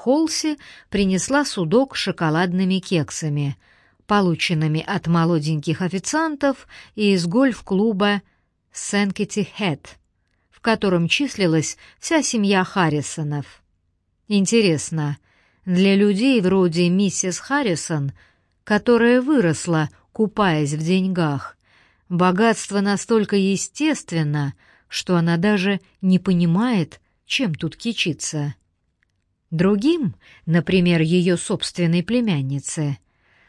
Холси принесла судок с шоколадными кексами, полученными от молоденьких официантов из гольф-клуба «Сенкити Хэт», в котором числилась вся семья Харрисонов. Интересно, для людей вроде миссис Харрисон, которая выросла, купаясь в деньгах, богатство настолько естественно, что она даже не понимает, чем тут кичиться. Другим, например, ее собственной племяннице,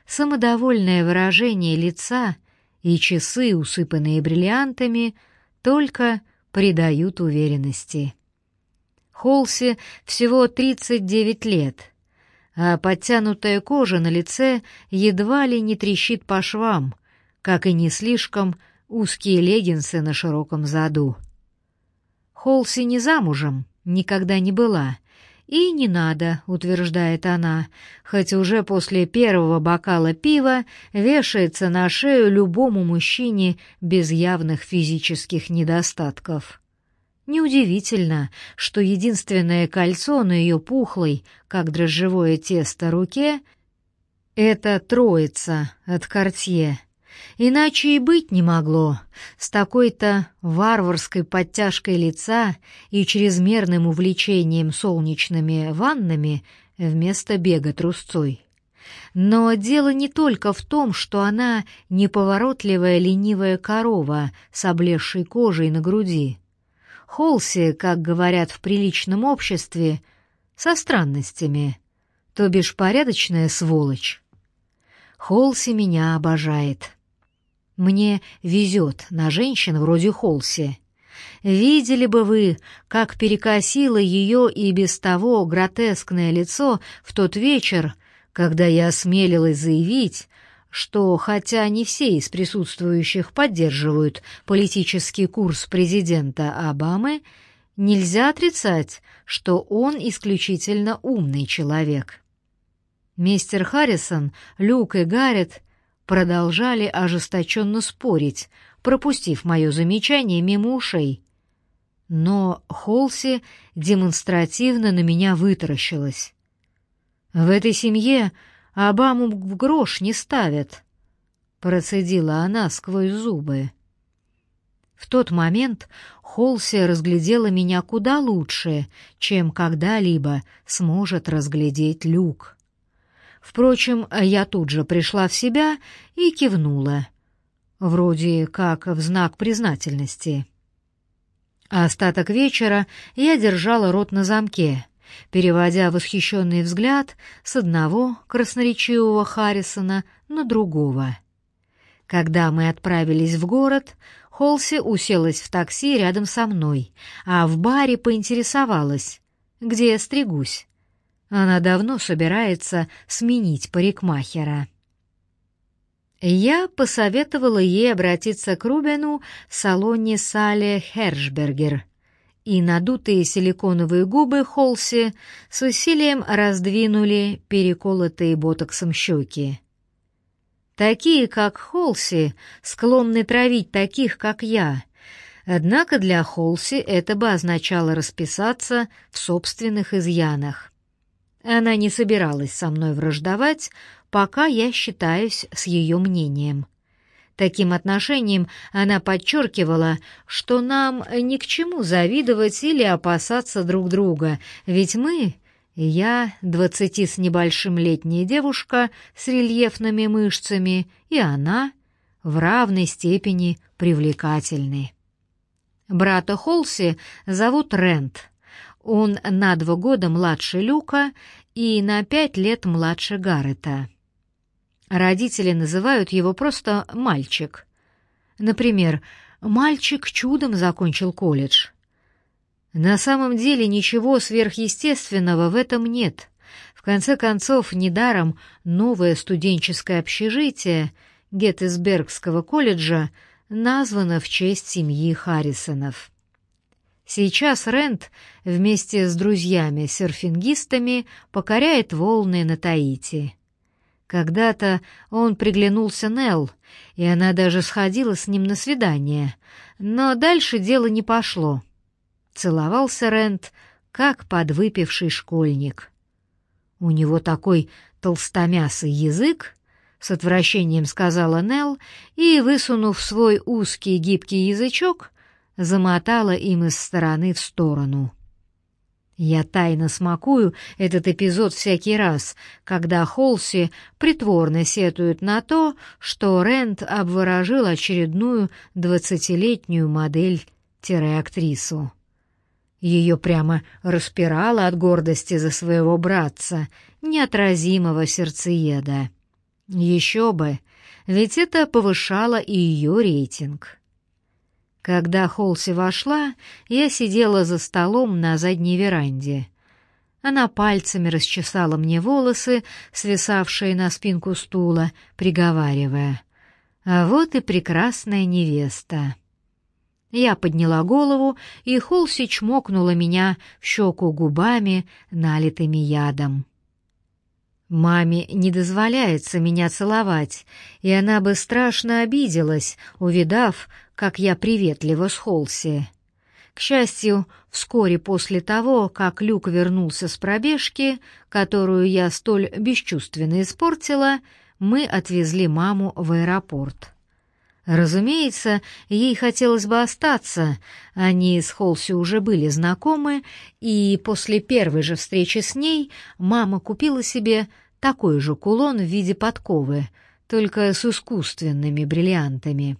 самодовольное выражение лица и часы, усыпанные бриллиантами, только придают уверенности. Холси всего 39 лет, а подтянутая кожа на лице едва ли не трещит по швам, как и не слишком узкие леггинсы на широком заду. Холси не замужем, никогда не была — «И не надо», — утверждает она, хоть уже после первого бокала пива вешается на шею любому мужчине без явных физических недостатков. Неудивительно, что единственное кольцо на ее пухлой, как дрожжевое тесто, руке — это троица от Кортье — Иначе и быть не могло. С такой-то варварской подтяжкой лица и чрезмерным увлечением солнечными ваннами вместо бега трусцой. Но дело не только в том, что она неповоротливая ленивая корова с облезшей кожей на груди. Холси, как говорят в приличном обществе, со странностями, то бишь порядочная сволочь. Холси меня обожает. Мне везет на женщин вроде Холси. Видели бы вы, как перекосило ее и без того гротескное лицо в тот вечер, когда я осмелилась заявить, что хотя не все из присутствующих поддерживают политический курс президента Обамы, нельзя отрицать, что он исключительно умный человек. Мистер Харрисон, Люк и Гаррет продолжали ожесточенно спорить, пропустив мое замечание мимо ушей. Но Холси демонстративно на меня вытаращилась. «В этой семье Обаму в грош не ставят», — процедила она сквозь зубы. В тот момент Холси разглядела меня куда лучше, чем когда-либо сможет разглядеть Люк. Впрочем, я тут же пришла в себя и кивнула, вроде как в знак признательности. Остаток вечера я держала рот на замке, переводя восхищенный взгляд с одного красноречивого Харрисона на другого. Когда мы отправились в город, Холси уселась в такси рядом со мной, а в баре поинтересовалась, где я стригусь. Она давно собирается сменить парикмахера. Я посоветовала ей обратиться к Рубену в салоне Сале Хершбергер, и надутые силиконовые губы Холси с усилием раздвинули переколотые ботоксом щеки. Такие, как Холси, склонны травить таких, как я. Однако для Холси это бы означало расписаться в собственных изъянах. Она не собиралась со мной враждовать, пока я считаюсь с ее мнением. Таким отношением она подчеркивала, что нам ни к чему завидовать или опасаться друг друга, ведь мы, я, двадцати с небольшим летняя девушка с рельефными мышцами, и она в равной степени привлекательны. Брата Холси зовут Рент — он на два года младше Люка и на пять лет младше Гаррета. Родители называют его просто «мальчик». Например, «мальчик чудом закончил колледж». На самом деле ничего сверхъестественного в этом нет. В конце концов, недаром новое студенческое общежитие Геттисбергского колледжа названо в честь семьи Харрисонов. Сейчас Рент вместе с друзьями-серфингистами покоряет волны на Таити. Когда-то он приглянулся Нелл, и она даже сходила с ним на свидание, но дальше дело не пошло. Целовался Рент, как подвыпивший школьник. У него такой толстомясый язык, с отвращением сказала Нелл и, высунув свой узкий гибкий язычок, замотала им из стороны в сторону. Я тайно смакую этот эпизод всякий раз, когда Холси притворно сетует на то, что Рент обворожил очередную двадцатилетнюю модель-актрису. Ее прямо распирало от гордости за своего братца, неотразимого сердцееда. Еще бы, ведь это повышало и ее рейтинг. Когда Холси вошла, я сидела за столом на задней веранде. Она пальцами расчесала мне волосы, свисавшие на спинку стула, приговаривая. «А вот и прекрасная невеста». Я подняла голову, и Холси чмокнула меня в щеку губами, налитыми ядом. Маме не дозволяется меня целовать, и она бы страшно обиделась, увидав, как я приветливо с Холси. К счастью, вскоре после того, как Люк вернулся с пробежки, которую я столь бесчувственно испортила, мы отвезли маму в аэропорт. Разумеется, ей хотелось бы остаться, они с Холси уже были знакомы, и после первой же встречи с ней мама купила себе такой же кулон в виде подковы, только с искусственными бриллиантами.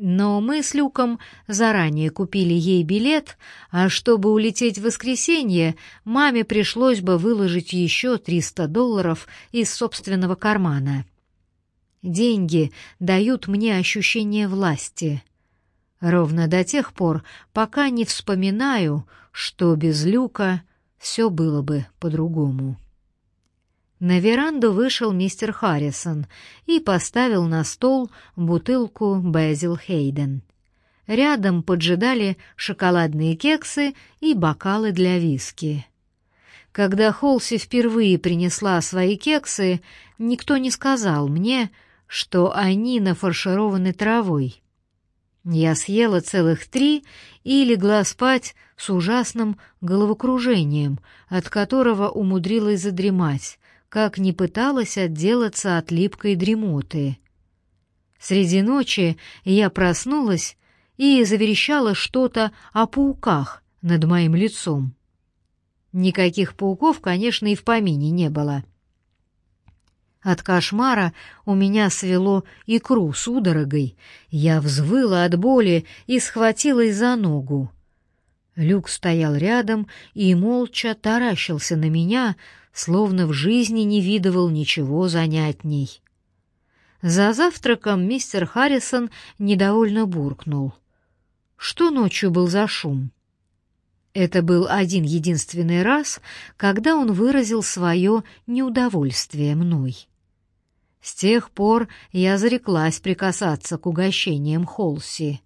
Но мы с Люком заранее купили ей билет, а чтобы улететь в воскресенье, маме пришлось бы выложить еще 300 долларов из собственного кармана. Деньги дают мне ощущение власти. Ровно до тех пор, пока не вспоминаю, что без Люка все было бы по-другому. На веранду вышел мистер Харрисон и поставил на стол бутылку Безил Хейден. Рядом поджидали шоколадные кексы и бокалы для виски. Когда Холси впервые принесла свои кексы, никто не сказал мне, что они нафаршированы травой. Я съела целых три и легла спать с ужасным головокружением, от которого умудрилась задремать, как не пыталась отделаться от липкой дремоты. Среди ночи я проснулась и заверещала что-то о пауках над моим лицом. Никаких пауков, конечно, и в помине не было. От кошмара у меня свело икру судорогой, я взвыла от боли и схватилась за ногу. Люк стоял рядом и молча таращился на меня, словно в жизни не видывал ничего занятней. За завтраком мистер Харрисон недовольно буркнул. Что ночью был за шум? Это был один единственный раз, когда он выразил свое неудовольствие мной. С тех пор я зареклась прикасаться к угощениям Холси.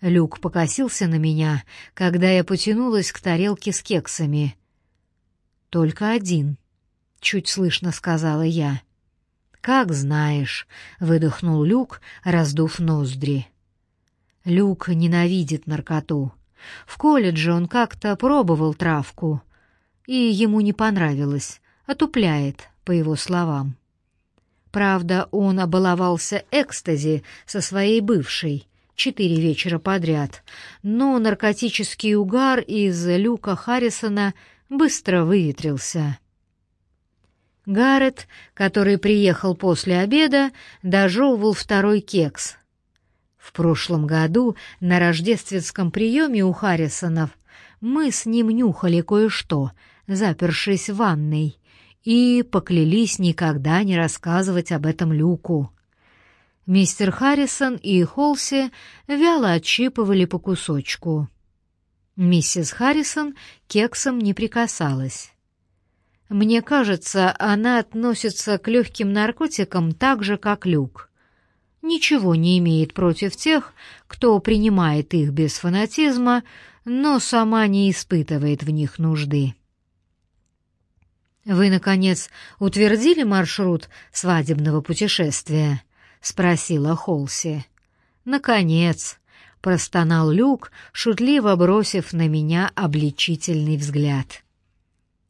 Люк покосился на меня, когда я потянулась к тарелке с кексами — «Только один», — чуть слышно сказала я. «Как знаешь», — выдохнул Люк, раздув ноздри. Люк ненавидит наркоту. В колледже он как-то пробовал травку, и ему не понравилось, отупляет, по его словам. Правда, он обаловался экстази со своей бывшей четыре вечера подряд, но наркотический угар из Люка Харрисона — быстро выветрился. Гаррет, который приехал после обеда, дожевывал второй кекс. В прошлом году на рождественском приеме у Харрисонов мы с ним нюхали кое-что, запершись в ванной, и поклялись никогда не рассказывать об этом Люку. Мистер Харрисон и Холси вяло отщипывали по кусочку. Миссис Харрисон кексом не прикасалась. Мне кажется, она относится к легким наркотикам так же, как Люк. Ничего не имеет против тех, кто принимает их без фанатизма, но сама не испытывает в них нужды. «Вы, наконец, утвердили маршрут свадебного путешествия?» — спросила Холси. «Наконец», простонал Люк, шутливо бросив на меня обличительный взгляд.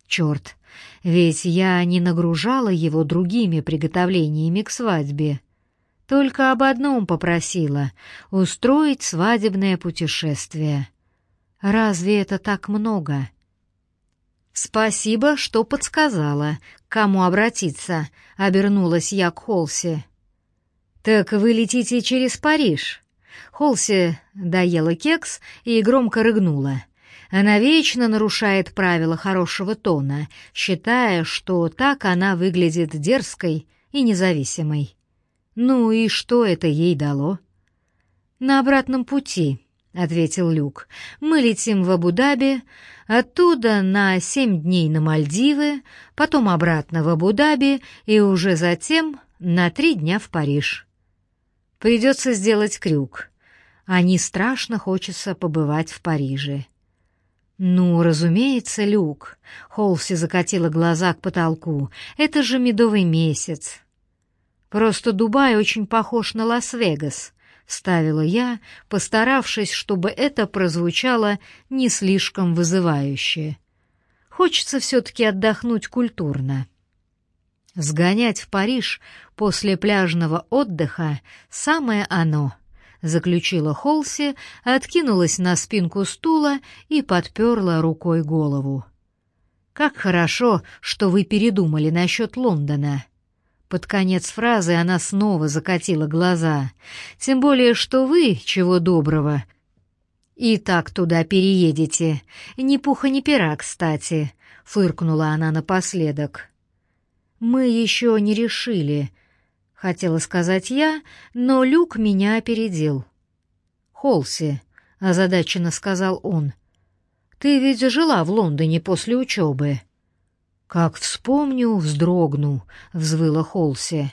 Черт, ведь я не нагружала его другими приготовлениями к свадьбе. Только об одном попросила — устроить свадебное путешествие. Разве это так много? «Спасибо, что подсказала, к кому обратиться», — обернулась я к Холси. «Так вы летите через Париж?» Холси доела кекс и громко рыгнула. Она вечно нарушает правила хорошего тона, считая, что так она выглядит дерзкой и независимой. Ну и что это ей дало? «На обратном пути», — ответил Люк. «Мы летим в Абу-Даби, оттуда на семь дней на Мальдивы, потом обратно в Абу-Даби и уже затем на три дня в Париж. Придется сделать крюк. Они страшно хочется побывать в Париже». «Ну, разумеется, Люк», — Холси закатила глаза к потолку, — «это же медовый месяц». «Просто Дубай очень похож на Лас-Вегас», — ставила я, постаравшись, чтобы это прозвучало не слишком вызывающе. «Хочется все-таки отдохнуть культурно». Сгонять в Париж после пляжного отдыха — самое оно — заключила Холси, откинулась на спинку стула и подперла рукой голову. «Как хорошо, что вы передумали насчет Лондона». Под конец фразы она снова закатила глаза. «Тем более, что вы, чего доброго, и так туда переедете. Ни пуха, ни пера, кстати», — фыркнула она напоследок. «Мы еще не решили», хотела сказать я, но Люк меня опередил. «Холси», — озадаченно сказал он, — «ты ведь жила в Лондоне после учебы». «Как вспомню, вздрогну», — взвыла Холси.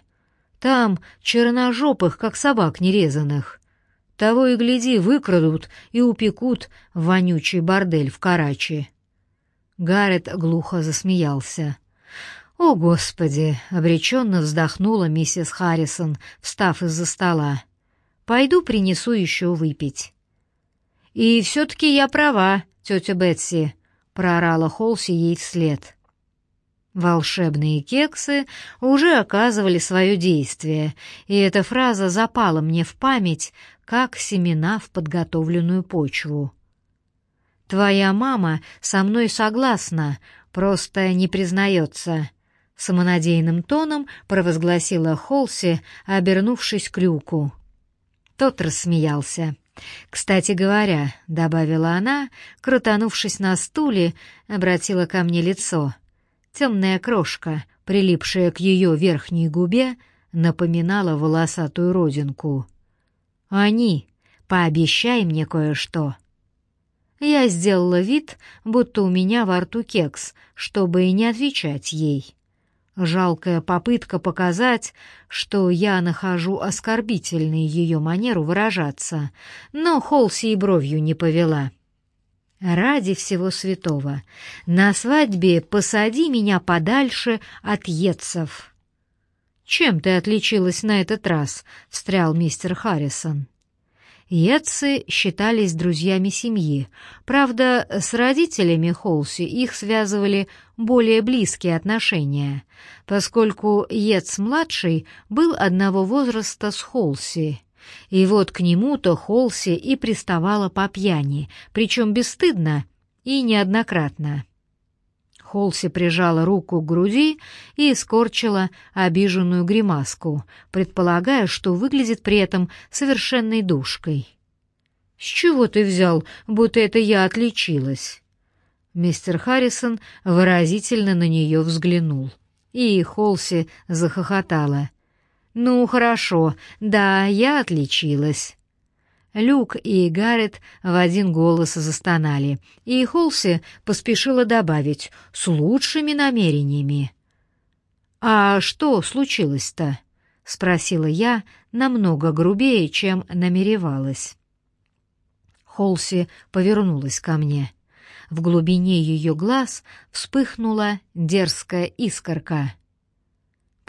«Там черножопых, как собак нерезанных. Того и гляди, выкрадут и упекут вонючий бордель в Карачи». Гаррет глухо засмеялся. «О, Господи!» — обреченно вздохнула миссис Харрисон, встав из-за стола. «Пойду принесу еще выпить». «И все-таки я права, тетя Бетси», — проорала Холси ей вслед. Волшебные кексы уже оказывали свое действие, и эта фраза запала мне в память, как семена в подготовленную почву. «Твоя мама со мной согласна, просто не признается», самонадеянным тоном провозгласила Холси, обернувшись к Люку. Тот рассмеялся. «Кстати говоря», — добавила она, крутанувшись на стуле, обратила ко мне лицо. Темная крошка, прилипшая к ее верхней губе, напоминала волосатую родинку. «Они, пообещай мне кое-что». Я сделала вид, будто у меня во рту кекс, чтобы и не отвечать ей. Жалкая попытка показать, что я нахожу оскорбительной ее манеру выражаться, но Холси и бровью не повела. «Ради всего святого, на свадьбе посади меня подальше от едцев». «Чем ты отличилась на этот раз?» — встрял мистер Харрисон. Йетсы считались друзьями семьи. Правда, с родителями Холси их связывали более близкие отношения, поскольку Йетс-младший был одного возраста с Холси. И вот к нему-то Холси и приставала по пьяни, причем бесстыдно и неоднократно. Холси прижала руку к груди и скорчила обиженную гримаску, предполагая, что выглядит при этом совершенной душкой. «С чего ты взял, будто это я отличилась?» Мистер Харрисон выразительно на нее взглянул, и Холси захохотала. «Ну, хорошо, да, я отличилась». Люк и Гаррет в один голос застонали, и Холси поспешила добавить «с лучшими намерениями». «А что случилось-то?» — спросила я намного грубее, чем намеревалась. Холси повернулась ко мне. В глубине ее глаз вспыхнула дерзкая искорка —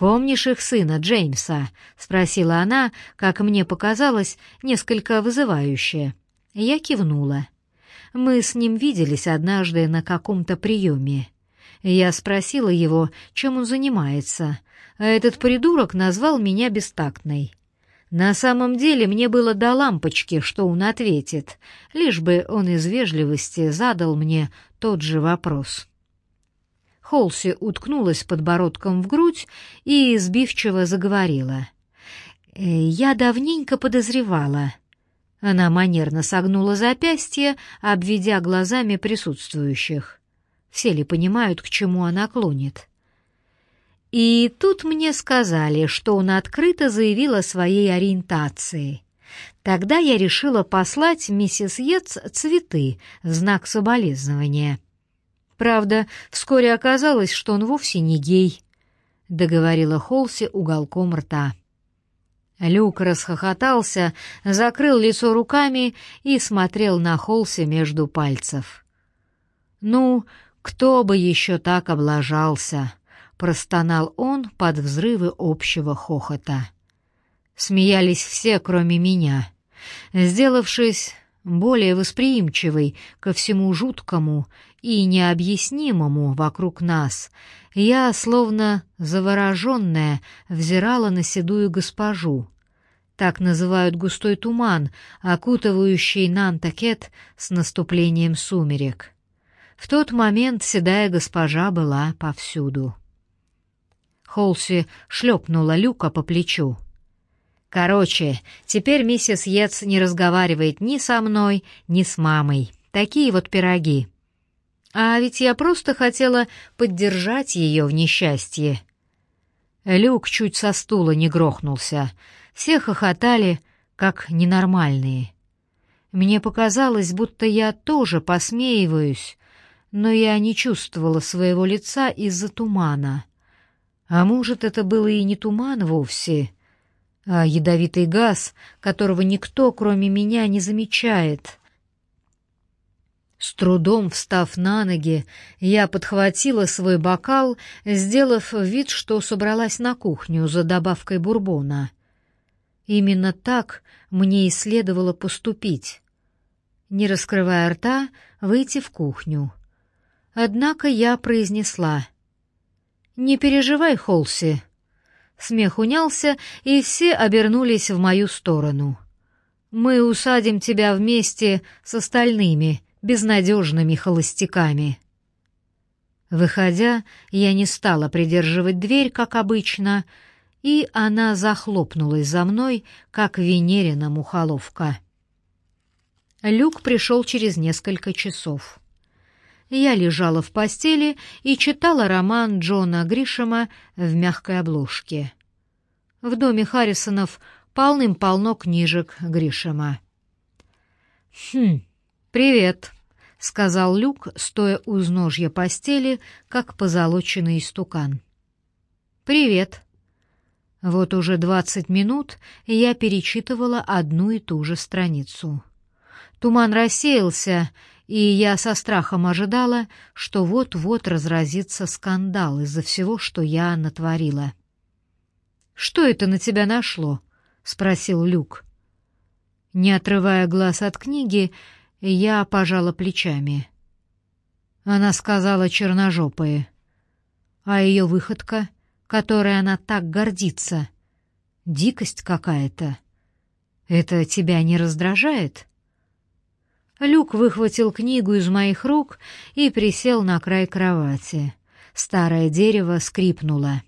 «Помнишь их сына, Джеймса?» — спросила она, как мне показалось, несколько вызывающе. Я кивнула. Мы с ним виделись однажды на каком-то приеме. Я спросила его, чем он занимается, а этот придурок назвал меня бестактной. На самом деле мне было до лампочки, что он ответит, лишь бы он из вежливости задал мне тот же вопрос. Холси уткнулась подбородком в грудь и сбивчиво заговорила. «Э, «Я давненько подозревала». Она манерно согнула запястье, обведя глазами присутствующих. Все ли понимают, к чему она клонит? И тут мне сказали, что он открыто заявил о своей ориентации. Тогда я решила послать миссис Йетс цветы в знак соболезнования. Правда, вскоре оказалось, что он вовсе не гей, — договорила Холси уголком рта. Люк расхохотался, закрыл лицо руками и смотрел на Холси между пальцев. «Ну, кто бы еще так облажался?» простонал он под взрывы общего хохота. Смеялись все, кроме меня. Сделавшись более восприимчивой ко всему жуткому и необъяснимому вокруг нас, я, словно завороженная, взирала на седую госпожу. Так называют густой туман, окутывающий Нантакет с наступлением сумерек. В тот момент седая госпожа была повсюду. Холси шлепнула Люка по плечу. «Короче, теперь миссис Йетс не разговаривает ни со мной, ни с мамой. Такие вот пироги. А ведь я просто хотела поддержать ее в несчастье». Люк чуть со стула не грохнулся. Все хохотали, как ненормальные. Мне показалось, будто я тоже посмеиваюсь, но я не чувствовала своего лица из-за тумана. А может, это было и не туман вовсе, а ядовитый газ, которого никто, кроме меня, не замечает. С трудом встав на ноги, я подхватила свой бокал, сделав вид, что собралась на кухню за добавкой бурбона. Именно так мне и следовало поступить. Не раскрывая рта, выйти в кухню. Однако я произнесла «Не переживай, Холси». Смех унялся, и все обернулись в мою сторону. «Мы усадим тебя вместе с остальными, безнадежными холостяками». Выходя, я не стала придерживать дверь, как обычно, и она захлопнулась за мной, как Венерина мухоловка. Люк пришел через несколько часов я лежала в постели и читала роман Джона Гришема в мягкой обложке. В доме Харрисонов полным-полно книжек Гришема. «Хм, привет», — сказал Люк, стоя у изножья постели, как позолоченный истукан. «Привет». Вот уже двадцать минут я перечитывала одну и ту же страницу. Туман рассеялся, и я со страхом ожидала, что вот-вот разразится скандал из-за всего, что я натворила. «Что это на тебя нашло?» — спросил Люк. Не отрывая глаз от книги, я пожала плечами. Она сказала черножопые. А ее выходка, которой она так гордится, дикость какая-то. Это тебя не раздражает?» Люк выхватил книгу из моих рук и присел на край кровати. Старое дерево скрипнуло.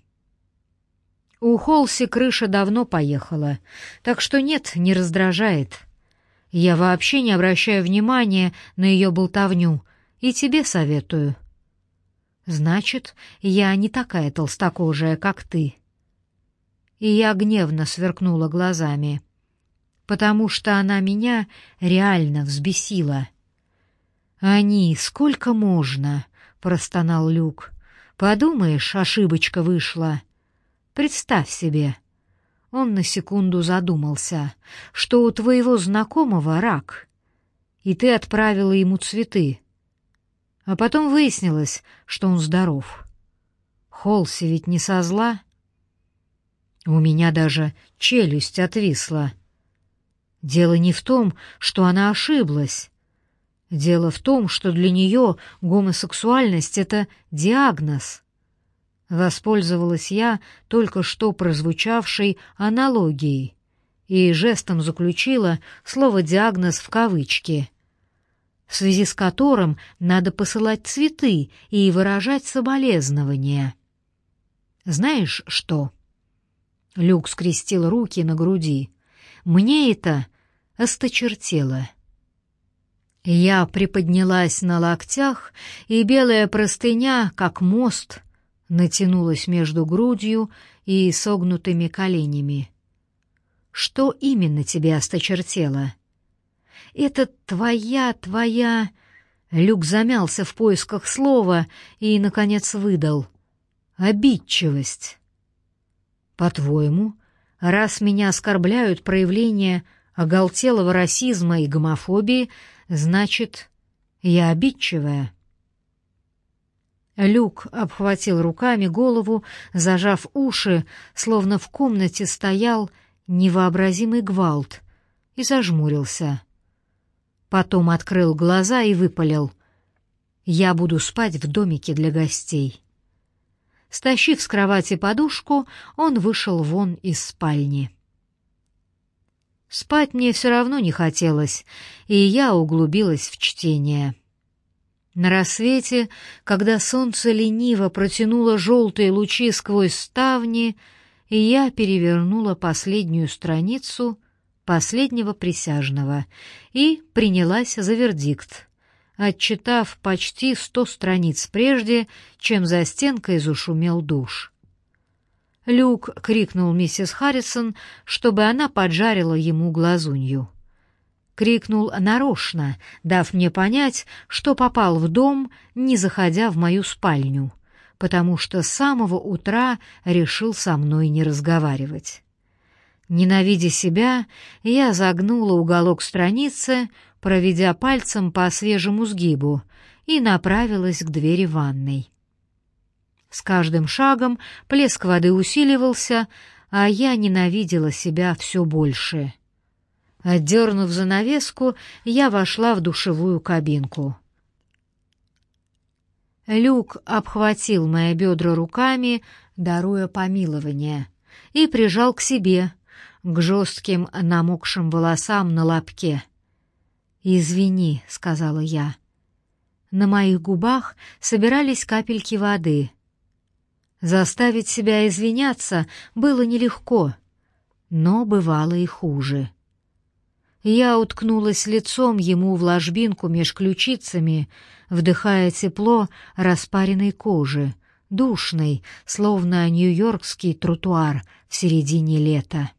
У Холси крыша давно поехала, так что нет, не раздражает. Я вообще не обращаю внимания на ее болтовню и тебе советую. Значит, я не такая толстокожая, как ты. И я гневно сверкнула глазами потому что она меня реально взбесила. «Они, сколько можно?» — простонал Люк. «Подумаешь, ошибочка вышла. Представь себе». Он на секунду задумался, что у твоего знакомого рак, и ты отправила ему цветы. А потом выяснилось, что он здоров. Холси ведь не со зла. У меня даже челюсть отвисла. Дело не в том, что она ошиблась. Дело в том, что для нее гомосексуальность — это диагноз. Воспользовалась я только что прозвучавшей аналогией и жестом заключила слово «диагноз» в кавычки, в связи с которым надо посылать цветы и выражать соболезнования. «Знаешь что?» Люк скрестил руки на груди. «Мне это осточертело». Я приподнялась на локтях, и белая простыня, как мост, натянулась между грудью и согнутыми коленями. «Что именно тебе осточертело?» «Это твоя, твоя...» Люк замялся в поисках слова и, наконец, выдал. «Обидчивость». «По-твоему, раз меня оскорбляют проявления оголтелого расизма и гомофобии, значит, я обидчивая. Люк обхватил руками голову, зажав уши, словно в комнате стоял невообразимый гвалт, и зажмурился. Потом открыл глаза и выпалил. «Я буду спать в домике для гостей». Стащив с кровати подушку, он вышел вон из спальни. Спать мне все равно не хотелось, и я углубилась в чтение. На рассвете, когда солнце лениво протянуло желтые лучи сквозь ставни, и я перевернула последнюю страницу последнего присяжного и принялась за вердикт, отчитав почти сто страниц прежде, чем за стенкой зашумел душ. Люк крикнул миссис Харрисон, чтобы она поджарила ему глазунью. Крикнул нарочно, дав мне понять, что попал в дом, не заходя в мою спальню, потому что с самого утра решил со мной не разговаривать. Ненавидя себя, я загнула уголок страницы, проведя пальцем по свежему сгибу, и направилась к двери ванной. С каждым шагом плеск воды усиливался, а я ненавидела себя все больше. Отдернув занавеску, я вошла в душевую кабинку. Люк обхватил мои бедра руками, даруя помилование, и прижал к себе, к жестким намокшим волосам на лобке. «Извини», — сказала я. На моих губах собирались капельки воды. Заставить себя извиняться было нелегко, но бывало и хуже. Я уткнулась лицом ему в ложбинку меж ключицами, вдыхая тепло распаренной кожи, душной, словно нью-йоркский тротуар в середине лета.